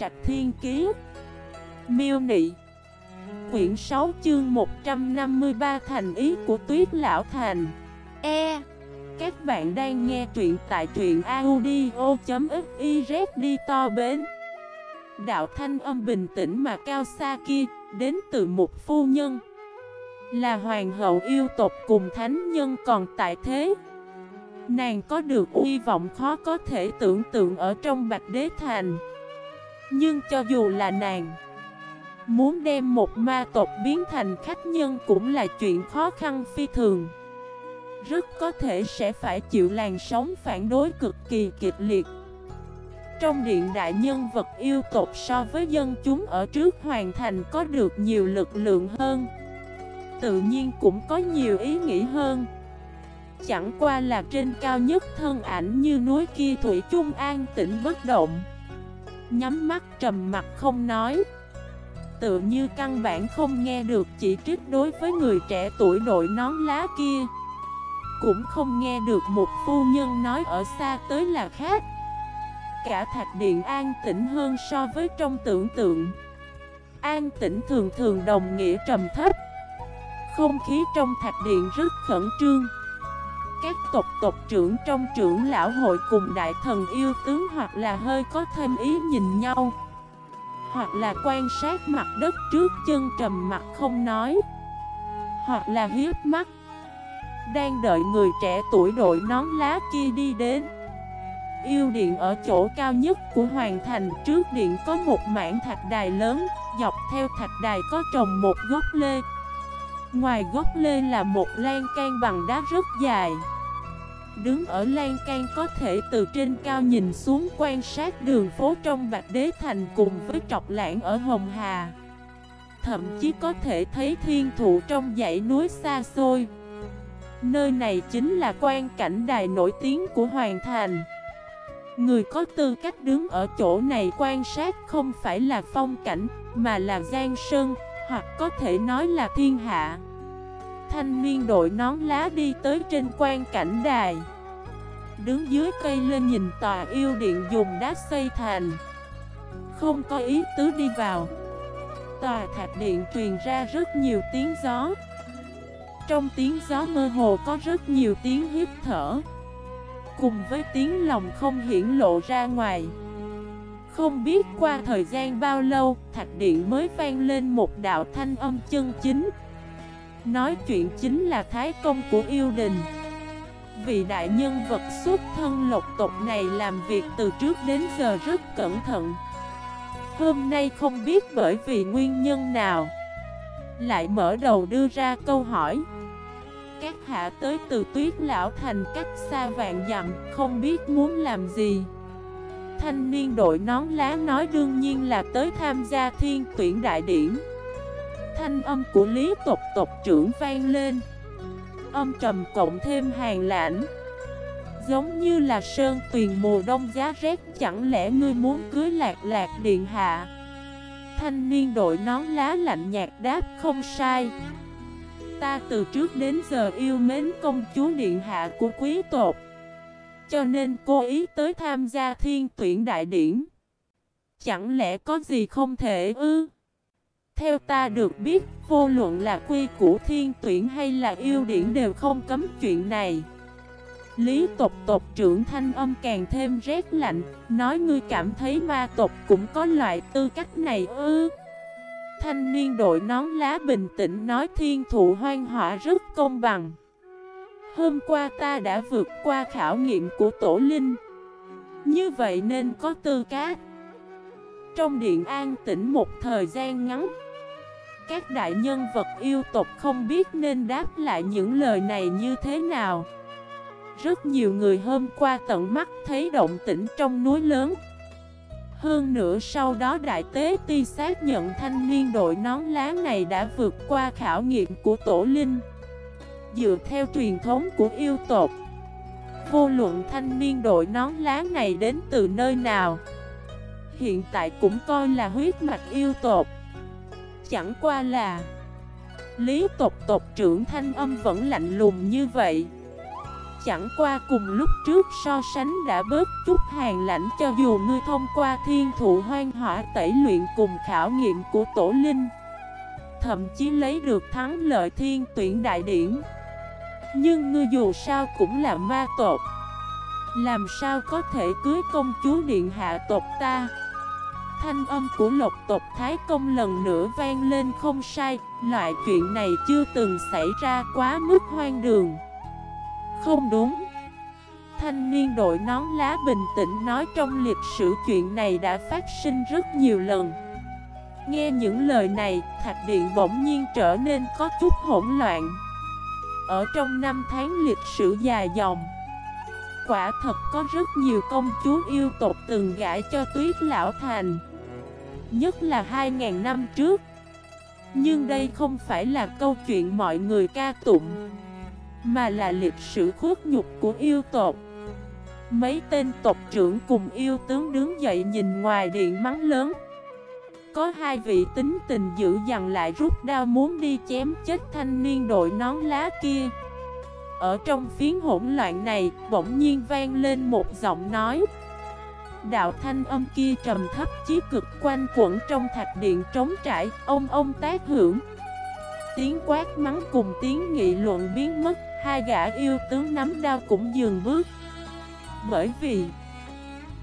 Trạch Thiên Kiế Miêu Nị. Quyển 6 chương 153 Thành ý của Tuyết Lão Thành. E. Các bạn đang nghe truyện tại truyện audio.xyz đi to bến. Đạo thanh âm bình tĩnh mà cao xa kia Đến từ một phu nhân. Là hoàng hậu yêu tộc cùng thánh nhân còn tại thế. Nàng có được uy vọng khó có thể tưởng tượng ở trong Bạch Đế Thành nhưng cho dù là nàng, Muốn đem một ma tộc biến thành khách nhân cũng là chuyện khó khăn phi thường. Rất có thể sẽ phải chịu làn sóng phản đối cực kỳ kịch liệt. Trong điện đại nhân vật yêu tộc so với dân chúng ở trước hoàn thành có được nhiều lực lượng hơn. Tự nhiên cũng có nhiều ý nghĩ hơn. Chẳng qua là trên cao nhất thân ảnh như núi kia Thủy chung an tĩnh bất động. Nhắm mắt trầm mặt không nói. Tự như căn bản không nghe được chỉ trích đối với người trẻ tuổi đội nón lá kia. Cũng không nghe được một phu nhân nói ở xa tới là khác. Cả thạch điện an tĩnh hơn so với trong tưởng tượng. An tĩnh thường thường đồng nghĩa trầm thấp. Không khí trong thạch điện rất khẩn trương các tộc tộc trưởng trong trưởng lão hội cùng đại thần yêu tướng hoặc là hơi có thêm ý nhìn nhau. Hoặc là quan sát mặt đất trước chân trầm mặt không nói. Hoặc là hiếp mắt. Đang đợi người trẻ tuổi đội nón lá kia đi đến. Yêu điện ở chỗ cao nhất của hoàng thành Trước điện có một mảng thạch đài lớn, Dọc theo thạch đài có trồng một gốc lê. Ngoài gốc lê là một lan can bằng đá rất dài. Đứng ở lan can có thể từ trên cao nhìn xuống quan sát đường phố trong Bạch Đế Thành cùng với trọc lãng ở Hồng Hà. Thậm chí có thể thấy thiên thụ trong dãy núi xa xôi. Nơi này chính là quan cảnh đài nổi tiếng của Hoàng Thành. Người có tư cách đứng ở chỗ này quan sát không phải là phong cảnh, mà là Giang Sơn, hoặc có thể nói là thiên hạ. Thanh niên đội nón lá đi tới trên quan cảnh đài. Đứng dưới cây lên nhìn tòa yêu điện dùng đá xây thành. Không có ý tứ đi vào. Tòa thạch điện truyền ra rất nhiều tiếng gió. Trong tiếng gió mơ hồ có rất nhiều tiếng hít thở. Cùng với tiếng lòng không hiển lộ ra ngoài. Không biết qua thời gian bao lâu, Thạch điện mới vang lên một đạo thanh âm chân chính. Nói chuyện chính là thái công của yêu đình Vị đại nhân vật xuất thân lộc tộc này làm việc từ trước đến giờ rất cẩn thận. Hôm nay không biết bởi vì nguyên nhân nào, Lại mở đầu đưa ra câu hỏi. Các hạ tới từ tuyết lão thành cách xa vạn dặm, Không biết muốn làm gì. Thanh niên đội nón lá nói đương nhiên là tới tham gia thiên tuyển đại điển. Thanh âm của Lý tộc tộc trưởng vang lên. Âm trầm cộng thêm hàng lãnh. Giống như là sơn tuyền mùa đông giá rét, Chẳng lẽ ngươi muốn cưới lạc lạc điện hạ? Thanh niên đội nón lá lạnh nhạt đáp, không sai. Ta từ trước đến giờ yêu mến công chúa điện hạ của quý tộc, Cho nên cô ý tới tham gia thiên tuyển đại điển. Chẳng lẽ có gì không thể ư? Theo ta được biết, vô luận là quy củ thiên tuyển hay là yêu điển đều không cấm chuyện này. Lý tộc tộc trưởng thanh âm càng thêm rét lạnh, nói ngươi cảm thấy ma tộc cũng có loại tư cách này ư. Thanh niên đội nón lá bình tĩnh nói thiên thụ hoang họa rất công bằng. Hôm qua ta đã vượt qua khảo nghiệm của tổ linh. Như vậy nên có tư cách. Trong điện an tĩnh một thời gian ngắn các đại nhân vật yêu tộc không biết nên đáp lại những lời này như thế nào. Rất nhiều người hôm qua tận mắt thấy động tĩnh trong núi lớn. Hơn nữa sau đó đại tế ti xác nhận thanh niên đội nón lá này đã vượt qua khảo nghiệm của tổ linh. Dựa theo truyền thống của yêu tộc, Vô luận thanh niên đội nón lá này đến từ nơi nào, Hiện tại cũng coi là huyết mạch yêu tộc. Chẳng qua là Lý tộc tộc trưởng thanh âm vẫn lạnh lùng như vậy. Chẳng qua cùng lúc trước so sánh đã bớt chút hàng lãnh cho dù ngươi thông qua thiên thụ hoang hỏa tẩy luyện cùng khảo nghiệm của tổ linh, Thậm chí lấy được thắng lợi thiên tuyển đại điển. Nhưng ngươi dù sao cũng là ma tộc, Làm sao có thể cưới công chúa điện hạ tộc ta? Thanh âm của lộc tộc Thái Công lần nữa vang lên không sai Loại chuyện này chưa từng xảy ra quá mức hoang đường. Không đúng. Thanh niên đội nón lá bình tĩnh nói trong lịch sử chuyện này đã phát sinh rất nhiều lần. Nghe những lời này, Thạch Điện bỗng nhiên trở nên có chút hỗn loạn. Ở trong năm tháng lịch sử dài dòng Quả thật có rất nhiều công chúa yêu tộc từng gãi cho tuyết lão thành. Nhất là 2.000 năm trước. Nhưng đây không phải là câu chuyện mọi người ca tụng Mà là lịch sử khuất nhục của yêu tộc. Mấy tên tộc trưởng cùng yêu tướng đứng dậy nhìn ngoài điện mắng lớn. Có hai vị tính tình dữ dằn lại rút đao muốn đi chém chết thanh niên đội nón lá kia. Ở trong phiến hỗn loạn này, bỗng nhiên vang lên một giọng nói. Đạo thanh âm kia trầm thấp chí cực quanh quẩn trong thạch điện trống trải, ông ông tác hưởng. Tiếng quát mắng cùng tiếng nghị luận biến mất, hai gã yêu tướng nắm đao cũng dừng bước. Bởi vì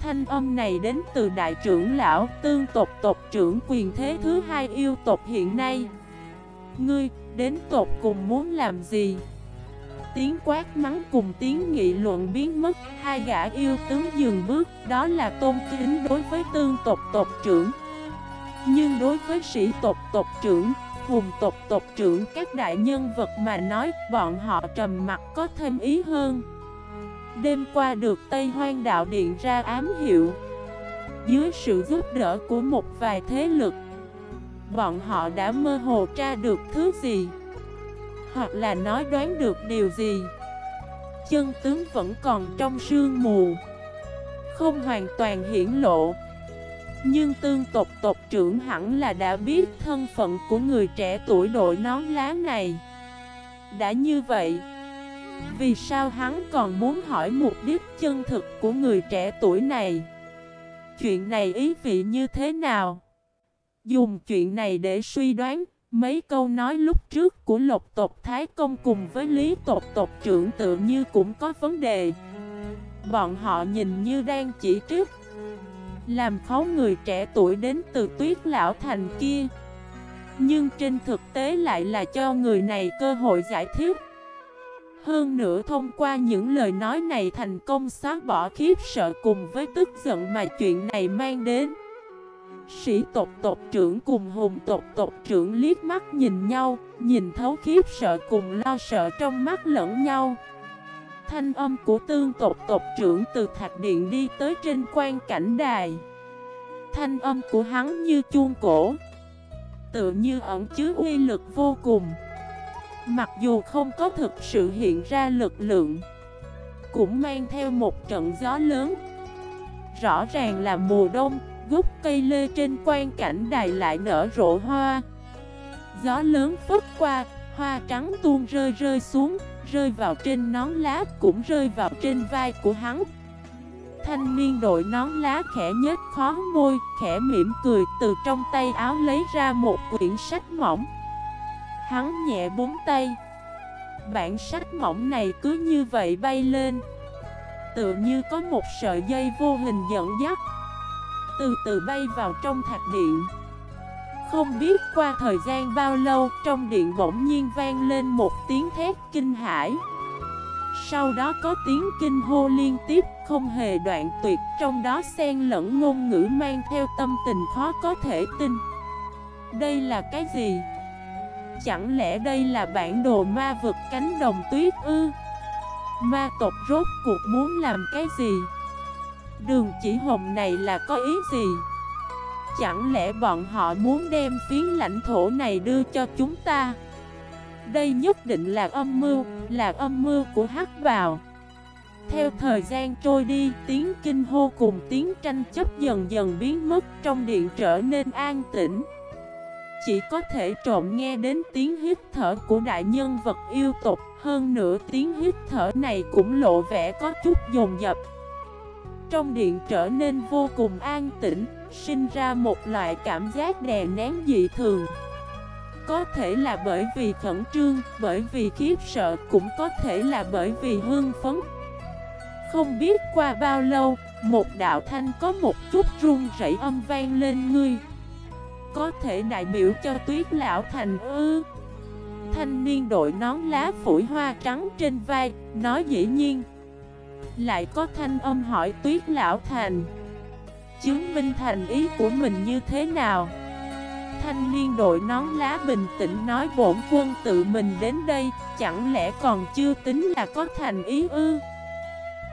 thanh âm này đến từ đại trưởng lão tương tộc tộc trưởng quyền thế thứ hai yêu tộc hiện nay. Ngươi, đến tộc cùng muốn làm gì? Tiếng quát mắng cùng tiếng nghị luận biến mất. Hai gã yêu tướng dừng bước, Đó là tôn kính đối với tương tộc tộc trưởng. Nhưng đối với sĩ tộc tộc trưởng Hùng tộc tộc trưởng các đại nhân vật mà nói, Bọn họ trầm mặt có thêm ý hơn. Đêm qua được Tây Hoang Đạo Điện ra ám hiệu. Dưới sự giúp đỡ của một vài thế lực, Bọn họ đã mơ hồ tra được thứ gì hoặc là nói đoán được điều gì. Chân tướng vẫn còn trong sương mù, Không hoàn toàn hiển lộ. Nhưng tương tộc tộc trưởng hẳn là đã biết thân phận của người trẻ tuổi đội nón lá này. Đã như vậy, Vì sao hắn còn muốn hỏi mục đích chân thực của người trẻ tuổi này? Chuyện này ý vị như thế nào? Dùng chuyện này để suy đoán Mấy câu nói lúc trước của lộc tộc Thái Công cùng với lý tộc tộc trưởng tự như cũng có vấn đề. Bọn họ nhìn như đang chỉ trích. Làm khó người trẻ tuổi đến từ tuyết lão thành kia. Nhưng trên thực tế lại là cho người này cơ hội giải thích. Hơn nữa thông qua những lời nói này thành công xóa bỏ khiếp sợ cùng với tức giận mà chuyện này mang đến. Sĩ tộc tộc trưởng cùng hùng tộc tộc trưởng liếc mắt nhìn nhau, Nhìn thấu khiếp sợ cùng lo sợ trong mắt lẫn nhau. Thanh âm của tương tộc tộc trưởng từ thạch điện đi tới trên quan cảnh đài. Thanh âm của hắn như chuông cổ Tự như ẩn chứa uy lực vô cùng. Mặc dù không có thực sự hiện ra lực lượng, Cũng mang theo một trận gió lớn. Rõ ràng là mùa đông gốc cây lê trên quan cảnh đài lại nở rộ hoa. Gió lớn phất qua, hoa trắng tuôn rơi rơi xuống Rơi vào trên nón lá cũng rơi vào trên vai của hắn. Thanh niên đội nón lá khẽ nhếch khó môi, khẽ mỉm cười từ trong tay áo lấy ra một quyển sách mỏng. Hắn nhẹ búng tay. Bản sách mỏng này cứ như vậy bay lên. Tự như có một sợi dây vô hình dẫn dắt từ từ bay vào trong thạch điện Không biết qua thời gian bao lâu, Trong điện bỗng nhiên vang lên một tiếng thét kinh hãi Sau đó có tiếng kinh hô liên tiếp, Không hề đoạn tuyệt, Trong đó xen lẫn ngôn ngữ mang theo tâm tình khó có thể tin Đây là cái gì? Chẳng lẽ đây là bản đồ ma vực cánh đồng tuyết ư? Ma tộc rốt cuộc muốn làm cái gì? Đường chỉ hồng này là có ý gì? Chẳng lẽ bọn họ muốn đem phiến lãnh thổ này đưa cho chúng ta? Đây nhất định là âm mưu, là âm mưu của hắc vào. Theo thời gian trôi đi, tiếng kinh hô cùng tiếng tranh chấp dần dần biến mất trong điện trở nên an tĩnh. chỉ có thể trộm nghe đến tiếng hít thở của đại nhân vật yêu tục Hơn nữa tiếng hít thở này cũng lộ vẻ có chút dồn dập trong điện trở nên vô cùng an tĩnh Sinh ra một loại cảm giác đè nén dị thường. Có thể là bởi vì khẩn trương, bởi vì khiếp sợ Cũng có thể là bởi vì hương phấn. Không biết qua bao lâu Một đạo thanh có một chút run rẩy âm vang lên ngươi. Có thể đại biểu cho tuyết lão thành ư. Thanh niên đội nón lá phủi hoa trắng trên vai Nói dĩ nhiên lại có thanh âm hỏi tuyết lão thành. Chứng minh thành ý của mình như thế nào? Thanh liên đội nón lá bình tĩnh nói bổn quân tự mình đến đây, Chẳng lẽ còn chưa tính là có thành ý ư?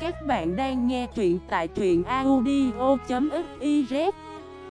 Các bạn đang nghe truyện tại truyện audio.fif